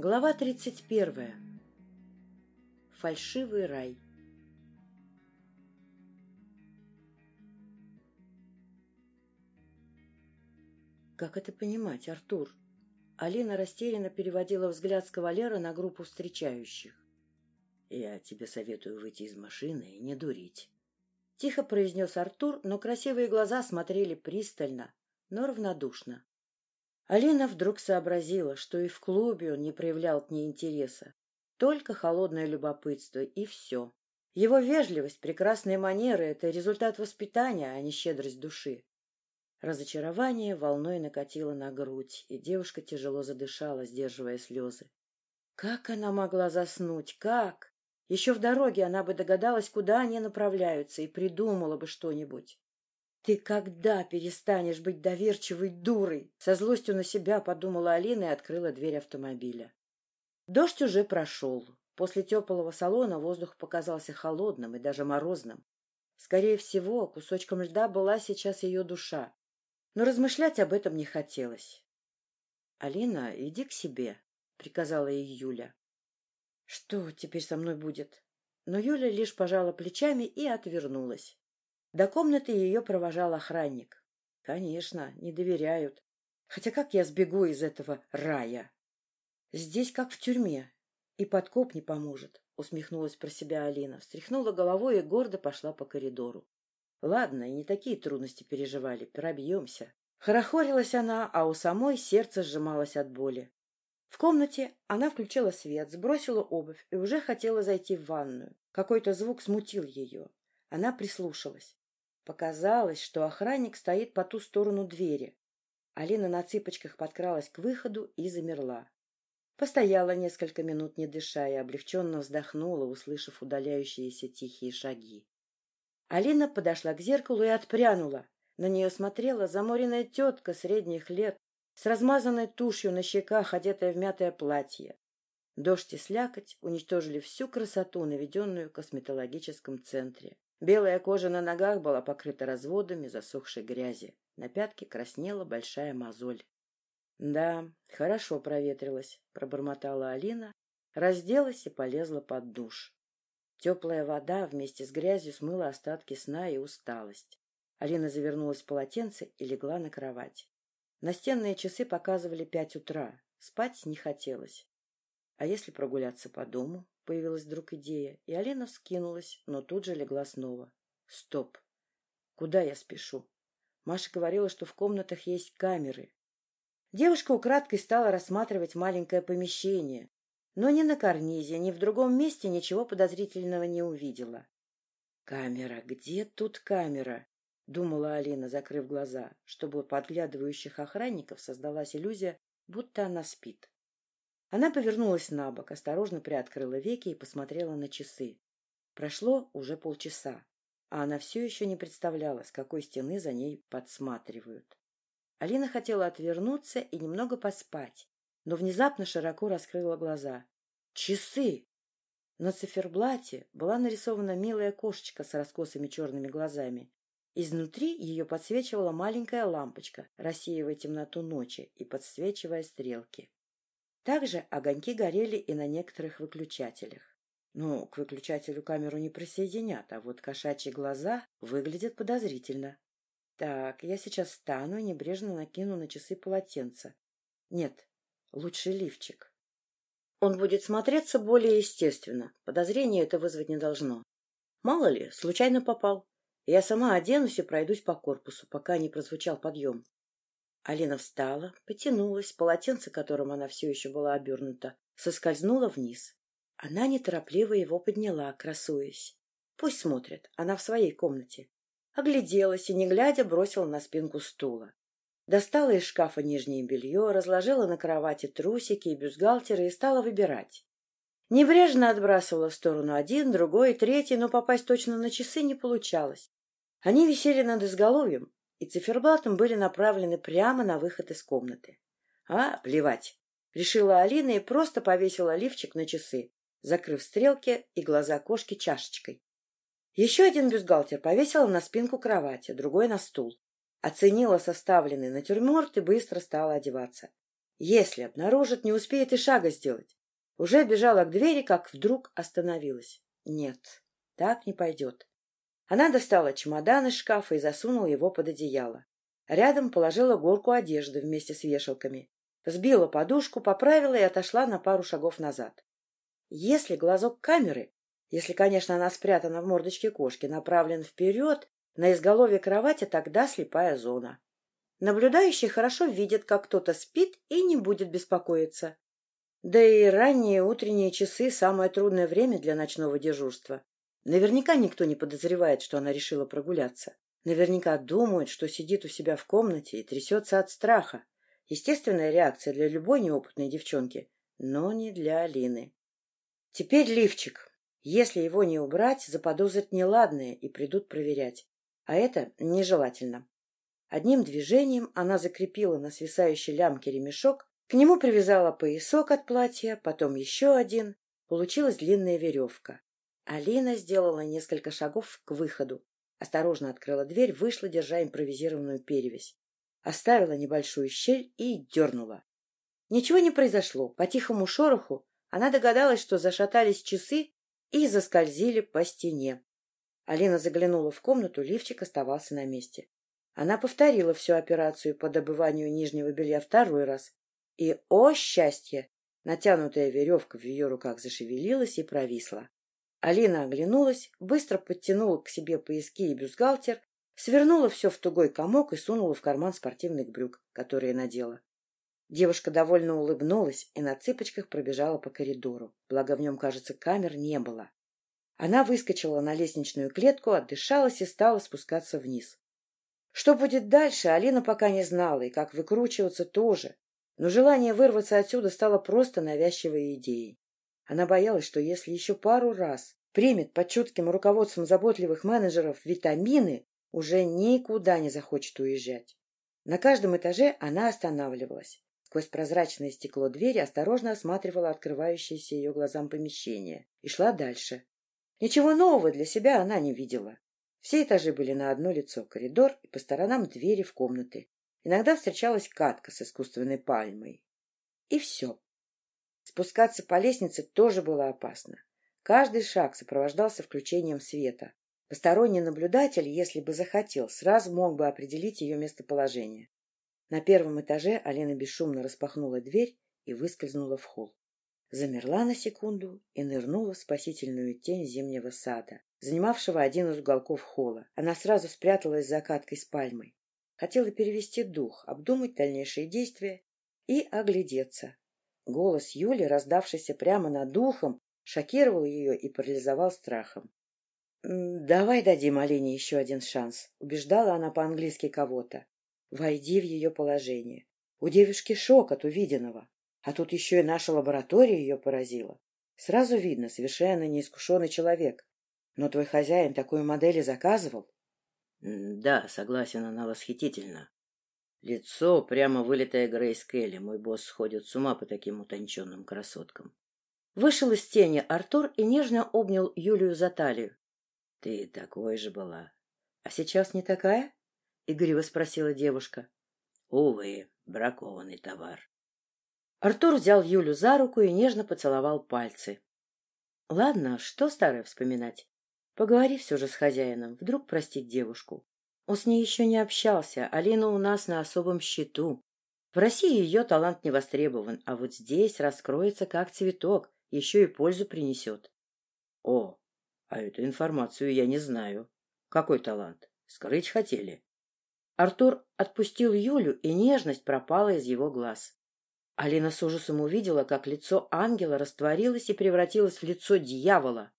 Глава 31. Фальшивый рай. Как это понимать, Артур? Алина растерянно переводила взгляд с кавалера на группу встречающих. «Я тебе советую выйти из машины и не дурить», — тихо произнес Артур, но красивые глаза смотрели пристально, но равнодушно. Алина вдруг сообразила, что и в клубе он не проявлял к ней интереса. Только холодное любопытство, и все. Его вежливость, прекрасные манеры — это результат воспитания, а не щедрость души. Разочарование волной накатило на грудь, и девушка тяжело задышала, сдерживая слезы. Как она могла заснуть? Как? Еще в дороге она бы догадалась, куда они направляются, и придумала бы что-нибудь. «Ты когда перестанешь быть доверчивой дурой?» Со злостью на себя подумала Алина и открыла дверь автомобиля. Дождь уже прошел. После теплого салона воздух показался холодным и даже морозным. Скорее всего, кусочком льда была сейчас ее душа. Но размышлять об этом не хотелось. — Алина, иди к себе, — приказала ей Юля. — Что теперь со мной будет? Но Юля лишь пожала плечами и отвернулась. До комнаты ее провожал охранник. Конечно, не доверяют. Хотя как я сбегу из этого рая? Здесь как в тюрьме. И подкоп не поможет, усмехнулась про себя Алина, встряхнула головой и гордо пошла по коридору. Ладно, и не такие трудности переживали, пробьемся. Хорохорилась она, а у самой сердце сжималось от боли. В комнате она включила свет, сбросила обувь и уже хотела зайти в ванную. Какой-то звук смутил ее. Она прислушалась. Показалось, что охранник стоит по ту сторону двери. Алина на цыпочках подкралась к выходу и замерла. Постояла несколько минут, не дыша, и облегченно вздохнула, услышав удаляющиеся тихие шаги. Алина подошла к зеркалу и отпрянула. На нее смотрела заморенная тетка средних лет, с размазанной тушью на щеках, одетая в мятое платье. Дождь и слякоть уничтожили всю красоту, наведенную в косметологическом центре. Белая кожа на ногах была покрыта разводами засохшей грязи. На пятке краснела большая мозоль. — Да, хорошо проветрилась, — пробормотала Алина, разделась и полезла под душ. Теплая вода вместе с грязью смыла остатки сна и усталость. Алина завернулась в полотенце и легла на кровать. Настенные часы показывали пять утра. Спать не хотелось. А если прогуляться по дому? Появилась вдруг идея, и Алина вскинулась, но тут же легла снова. Стоп. Куда я спешу? Маша говорила, что в комнатах есть камеры. Девушка украдкой стала рассматривать маленькое помещение, но ни на карнизе, ни в другом месте ничего подозрительного не увидела. «Камера, где тут камера?» — думала Алина, закрыв глаза, чтобы у подглядывающих охранников создалась иллюзия, будто она спит. Она повернулась на бок, осторожно приоткрыла веки и посмотрела на часы. Прошло уже полчаса, а она все еще не представляла, с какой стены за ней подсматривают. Алина хотела отвернуться и немного поспать, но внезапно широко раскрыла глаза. «Часы!» На циферблате была нарисована милая кошечка с раскосыми черными глазами. Изнутри ее подсвечивала маленькая лампочка, рассеивая темноту ночи и подсвечивая стрелки. Также огоньки горели и на некоторых выключателях. Ну, к выключателю камеру не присоединят, а вот кошачьи глаза выглядят подозрительно. Так, я сейчас встану и небрежно накину на часы полотенце. Нет, лучше лифчик. Он будет смотреться более естественно. Подозрения это вызвать не должно. Мало ли, случайно попал. Я сама оденусь и пройдусь по корпусу, пока не прозвучал подъем. Алина встала, потянулась, полотенце, которым она все еще была обернута, соскользнула вниз. Она неторопливо его подняла, красуясь. Пусть смотрят, она в своей комнате. Огляделась и, не глядя, бросила на спинку стула. Достала из шкафа нижнее белье, разложила на кровати трусики и бюстгальтеры и стала выбирать. Небрежно отбрасывала в сторону один, другой, третий, но попасть точно на часы не получалось. Они висели над изголовьем, и циферблатом были направлены прямо на выход из комнаты. А, плевать, решила Алина и просто повесила лифчик на часы, закрыв стрелки и глаза кошки чашечкой. Еще один бюстгальтер повесила на спинку кровати, другой на стул. Оценила составленный натюрморт и быстро стала одеваться. Если обнаружит, не успеет и шага сделать. Уже бежала к двери, как вдруг остановилась. Нет, так не пойдет. Она достала чемодан из шкафа и засунула его под одеяло. Рядом положила горку одежды вместе с вешалками. Сбила подушку, поправила и отошла на пару шагов назад. Если глазок камеры, если, конечно, она спрятана в мордочке кошки, направлен вперед, на изголовье кровати тогда слепая зона. Наблюдающий хорошо видит, как кто-то спит и не будет беспокоиться. Да и ранние утренние часы – самое трудное время для ночного дежурства. Наверняка никто не подозревает, что она решила прогуляться. Наверняка думают, что сидит у себя в комнате и трясется от страха. Естественная реакция для любой неопытной девчонки, но не для Алины. Теперь лифчик. Если его не убрать, заподозрят неладное и придут проверять. А это нежелательно. Одним движением она закрепила на свисающей лямке ремешок, к нему привязала поясок от платья, потом еще один. Получилась длинная веревка. Алина сделала несколько шагов к выходу. Осторожно открыла дверь, вышла, держа импровизированную перевязь. Оставила небольшую щель и дернула. Ничего не произошло. По тихому шороху она догадалась, что зашатались часы и заскользили по стене. Алина заглянула в комнату, лифчик оставался на месте. Она повторила всю операцию по добыванию нижнего белья второй раз. И, о счастье! Натянутая веревка в ее руках зашевелилась и провисла. Алина оглянулась, быстро подтянула к себе пояски и бюстгальтер, свернула все в тугой комок и сунула в карман спортивных брюк, которые надела. Девушка довольно улыбнулась и на цыпочках пробежала по коридору, благо в нем, кажется, камер не было. Она выскочила на лестничную клетку, отдышалась и стала спускаться вниз. Что будет дальше, Алина пока не знала, и как выкручиваться тоже. Но желание вырваться отсюда стало просто навязчивой идеей. Она боялась, что если еще пару раз примет под чутким руководством заботливых менеджеров витамины, уже никуда не захочет уезжать. На каждом этаже она останавливалась. Сквозь прозрачное стекло двери осторожно осматривала открывающееся ее глазам помещение и шла дальше. Ничего нового для себя она не видела. Все этажи были на одно лицо, коридор и по сторонам двери в комнаты. Иногда встречалась катка с искусственной пальмой. И все. Спускаться по лестнице тоже было опасно. Каждый шаг сопровождался включением света. Посторонний наблюдатель, если бы захотел, сразу мог бы определить ее местоположение. На первом этаже Алина бесшумно распахнула дверь и выскользнула в холл. Замерла на секунду и нырнула в спасительную тень зимнего сада занимавшего один из уголков холла. Она сразу спряталась за каткой с пальмой. Хотела перевести дух, обдумать дальнейшие действия и оглядеться. Голос Юли, раздавшийся прямо над духом, шокировал ее и парализовал страхом. «Давай дадим Алине еще один шанс», — убеждала она по-английски кого-то. «Войди в ее положение. У девушки шок от увиденного. А тут еще и наша лаборатория ее поразила. Сразу видно, совершенно неискушенный человек. Но твой хозяин такую модель и заказывал? — Да, согласен, она восхитительна. Лицо прямо вылитое Грейс Келли. Мой босс сходит с ума по таким утонченным красоткам. Вышел из тени Артур и нежно обнял Юлию за талию. — Ты такой же была. — А сейчас не такая? — игриво спросила девушка. — Увы, бракованный товар. Артур взял Юлю за руку и нежно поцеловал пальцы. — Ладно, что старое вспоминать? Поговори все же с хозяином, вдруг простить девушку. Он с ней еще не общался, Алина у нас на особом счету. В России ее талант не востребован, а вот здесь раскроется как цветок, еще и пользу принесет. О, а эту информацию я не знаю. Какой талант? Скрыть хотели? Артур отпустил Юлю, и нежность пропала из его глаз. Алина с ужасом увидела, как лицо ангела растворилось и превратилось в лицо дьявола.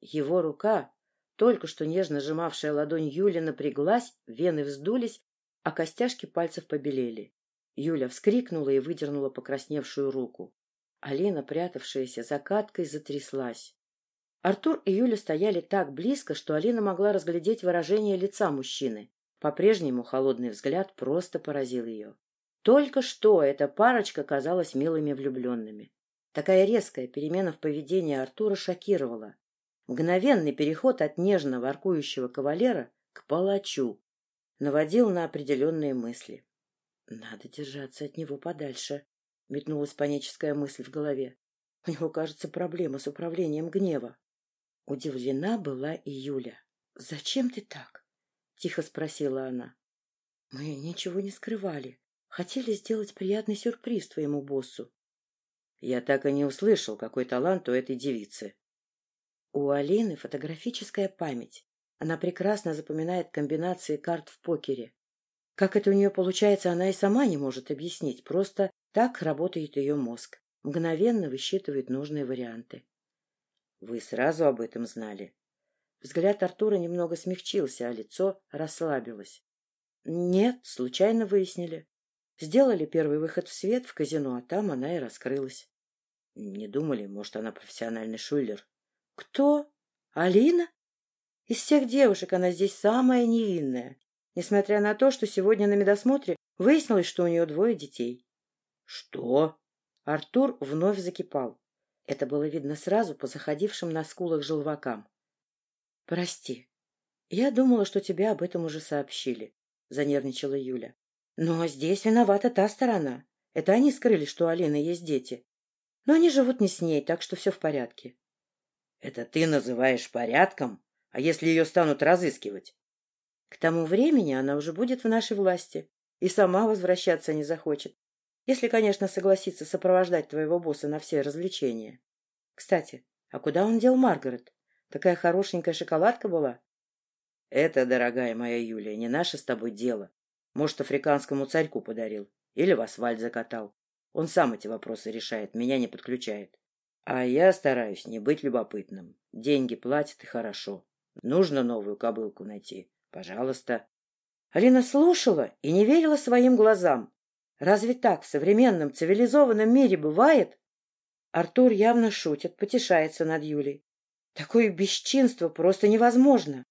Его рука, только что нежно сжимавшая ладонь Юли, напряглась, вены вздулись, а костяшки пальцев побелели. Юля вскрикнула и выдернула покрасневшую руку. Алина, прятавшаяся за каткой, затряслась. Артур и Юля стояли так близко, что Алина могла разглядеть выражение лица мужчины. По-прежнему холодный взгляд просто поразил ее. Только что эта парочка казалась милыми влюбленными. Такая резкая перемена в поведении Артура шокировала. Мгновенный переход от нежно воркующего кавалера к палачу наводил на определенные мысли. Надо держаться от него подальше. — метнулась паническая мысль в голове. У него, кажется, проблема с управлением гнева. Удивлена была и Юля. — Зачем ты так? — тихо спросила она. — Мы ничего не скрывали. Хотели сделать приятный сюрприз твоему боссу. Я так и не услышал, какой талант у этой девицы. У Алины фотографическая память. Она прекрасно запоминает комбинации карт в покере. Как это у нее получается, она и сама не может объяснить. Просто так работает ее мозг. Мгновенно высчитывает нужные варианты. Вы сразу об этом знали? Взгляд Артура немного смягчился, а лицо расслабилось. Нет, случайно выяснили. Сделали первый выход в свет в казино, а там она и раскрылась. Не думали, может, она профессиональный шулер? Кто? Алина? Из всех девушек она здесь самая невинная, несмотря на то, что сегодня на медосмотре выяснилось, что у нее двое детей. Что? Артур вновь закипал. Это было видно сразу по заходившим на скулах желвакам. — Прости. Я думала, что тебе об этом уже сообщили, — занервничала Юля. — Но здесь виновата та сторона. Это они скрыли, что у Алины есть дети. Но они живут не с ней, так что все в порядке. — Это ты называешь порядком? А если ее станут разыскивать? К тому времени она уже будет в нашей власти и сама возвращаться не захочет. Если, конечно, согласится сопровождать твоего босса на все развлечения. Кстати, а куда он дел Маргарет? Такая хорошенькая шоколадка была. Это, дорогая моя Юлия, не наше с тобой дело. Может, африканскому царьку подарил. Или в асфальт закатал. Он сам эти вопросы решает, меня не подключает. А я стараюсь не быть любопытным. Деньги платят и хорошо. Нужно новую кобылку найти. Пожалуйста. Алина слушала и не верила своим глазам. Разве так в современном цивилизованном мире бывает? Артур явно шутит, потешается над Юлей. Такое бесчинство просто невозможно.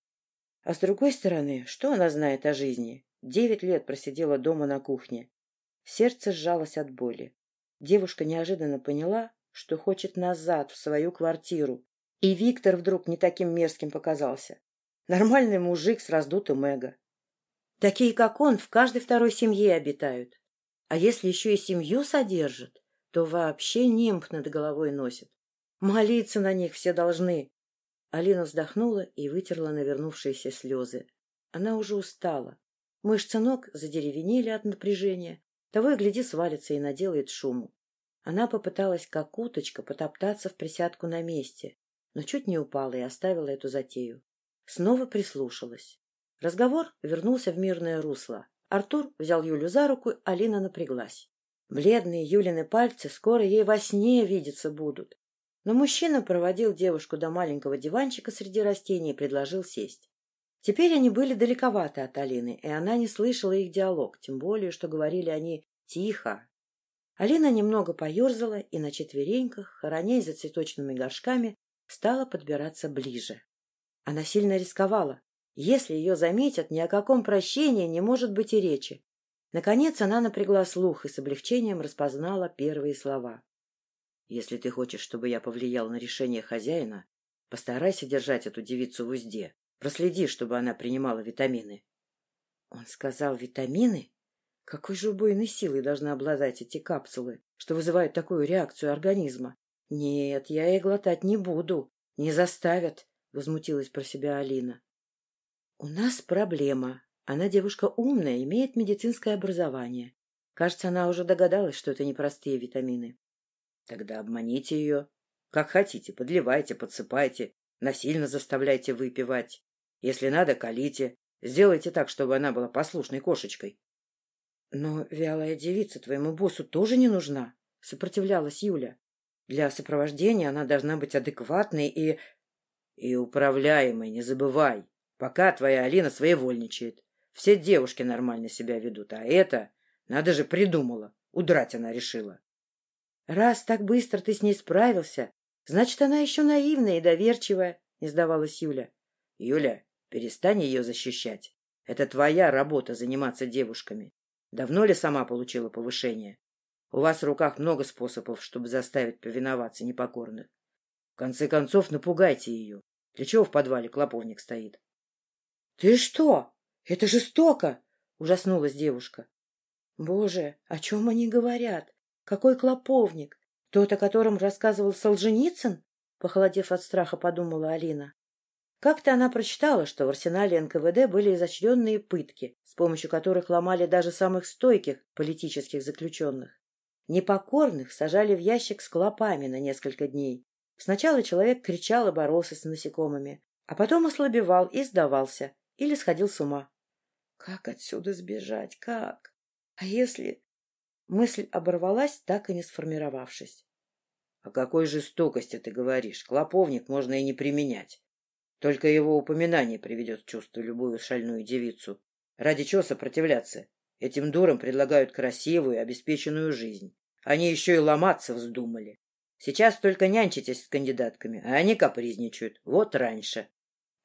А с другой стороны, что она знает о жизни? Девять лет просидела дома на кухне. Сердце сжалось от боли. Девушка неожиданно поняла, что хочет назад, в свою квартиру, и Виктор вдруг не таким мерзким показался. Нормальный мужик с раздутым эго. Такие, как он, в каждой второй семье обитают. А если еще и семью содержат, то вообще нимб над головой носят. Молиться на них все должны. Алина вздохнула и вытерла навернувшиеся слезы. Она уже устала. Мышцы ног задеревенели от напряжения. Того и гляди свалится и наделает шуму. Она попыталась, как уточка, потоптаться в присядку на месте, но чуть не упала и оставила эту затею. Снова прислушалась. Разговор вернулся в мирное русло. Артур взял Юлю за руку, Алина напряглась. Бледные Юлины пальцы скоро ей во сне видеться будут. Но мужчина проводил девушку до маленького диванчика среди растений и предложил сесть. Теперь они были далековаты от Алины, и она не слышала их диалог, тем более, что говорили они тихо. Алина немного поерзала и на четвереньках, хоронясь за цветочными горшками, стала подбираться ближе. Она сильно рисковала. Если ее заметят, ни о каком прощении не может быть и речи. Наконец она напрягла слух и с облегчением распознала первые слова. — Если ты хочешь, чтобы я повлиял на решение хозяина, постарайся держать эту девицу в узде. Проследи, чтобы она принимала витамины. Он сказал «витамины»? Какой же убойной силой должны обладать эти капсулы, что вызывают такую реакцию организма? Нет, я их глотать не буду. Не заставят, — возмутилась про себя Алина. У нас проблема. Она девушка умная, имеет медицинское образование. Кажется, она уже догадалась, что это непростые витамины. Тогда обманите ее. Как хотите, подливайте, подсыпайте, насильно заставляйте выпивать. Если надо, колите. Сделайте так, чтобы она была послушной кошечкой. Но вялая девица твоему боссу тоже не нужна, сопротивлялась Юля. Для сопровождения она должна быть адекватной и... И управляемой, не забывай. Пока твоя Алина своевольничает. Все девушки нормально себя ведут, а это... Надо же, придумала. Удрать она решила. Раз так быстро ты с ней справился, значит, она еще наивная и доверчивая, не сдавалась Юля. Юля, перестань ее защищать. Это твоя работа заниматься девушками. Давно ли сама получила повышение? У вас в руках много способов, чтобы заставить повиноваться непокорных. В конце концов, напугайте ее. Для чего в подвале клоповник стоит? — Ты что? Это жестоко! — ужаснулась девушка. — Боже, о чем они говорят? Какой клоповник? Тот, о котором рассказывал Солженицын? Похолодев от страха, подумала Алина. Как-то она прочитала, что в арсенале НКВД были изощренные пытки, с помощью которых ломали даже самых стойких политических заключенных. Непокорных сажали в ящик с клопами на несколько дней. Сначала человек кричал и боролся с насекомыми, а потом ослабевал и сдавался, или сходил с ума. Как отсюда сбежать? Как? А если... Мысль оборвалась, так и не сформировавшись. — О какой жестокости ты говоришь? Клоповник можно и не применять. Только его упоминание приведет в чувство любую шальную девицу. Ради чего сопротивляться? Этим дурам предлагают красивую, обеспеченную жизнь. Они еще и ломаться вздумали. Сейчас только нянчитесь с кандидатками, а они капризничают. Вот раньше.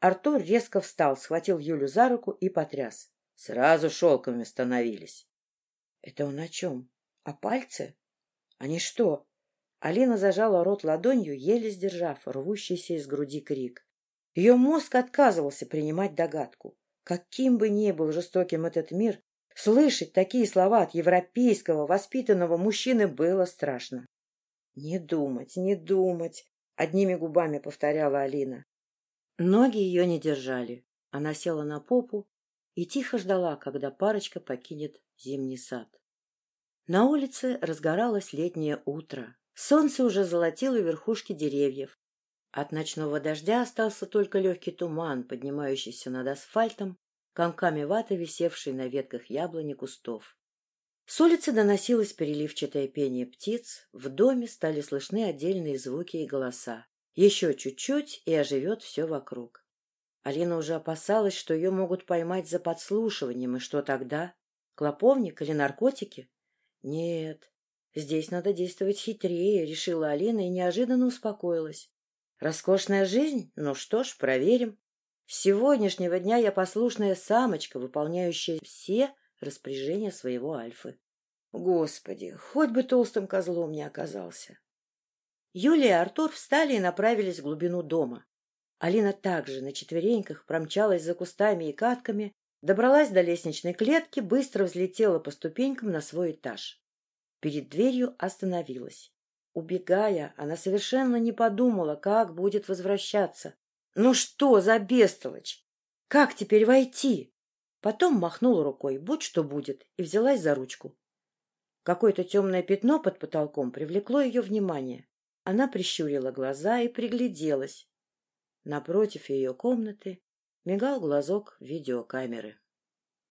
Артур резко встал, схватил Юлю за руку и потряс. Сразу шелками становились. — Это он о чем? О пальце? Они что? Алина зажала рот ладонью, еле сдержав рвущийся из груди крик. Ее мозг отказывался принимать догадку. Каким бы ни был жестоким этот мир, слышать такие слова от европейского воспитанного мужчины было страшно. «Не думать, не думать», — одними губами повторяла Алина. Ноги ее не держали. Она села на попу и тихо ждала, когда парочка покинет зимний сад. На улице разгоралось летнее утро. Солнце уже золотило верхушки деревьев. От ночного дождя остался только легкий туман, поднимающийся над асфальтом, комками ваты, висевший на ветках яблони кустов. С улицы доносилось переливчатое пение птиц, в доме стали слышны отдельные звуки и голоса. Еще чуть-чуть, и оживет все вокруг. Алина уже опасалась, что ее могут поймать за подслушиванием, и что тогда? Клоповник или наркотики? Нет, здесь надо действовать хитрее, решила Алина и неожиданно успокоилась. Роскошная жизнь? Ну что ж, проверим. С сегодняшнего дня я послушная самочка, выполняющая все распоряжение своего Альфы. Господи, хоть бы толстым козлом не оказался. Юлия и Артур встали и направились в глубину дома. Алина также на четвереньках промчалась за кустами и катками, добралась до лестничной клетки, быстро взлетела по ступенькам на свой этаж. Перед дверью остановилась. Убегая, она совершенно не подумала, как будет возвращаться. Ну что за бестолочь? Как теперь войти? Потом махнула рукой, будь что будет, и взялась за ручку. Какое-то темное пятно под потолком привлекло ее внимание. Она прищурила глаза и пригляделась. Напротив ее комнаты мигал глазок видеокамеры.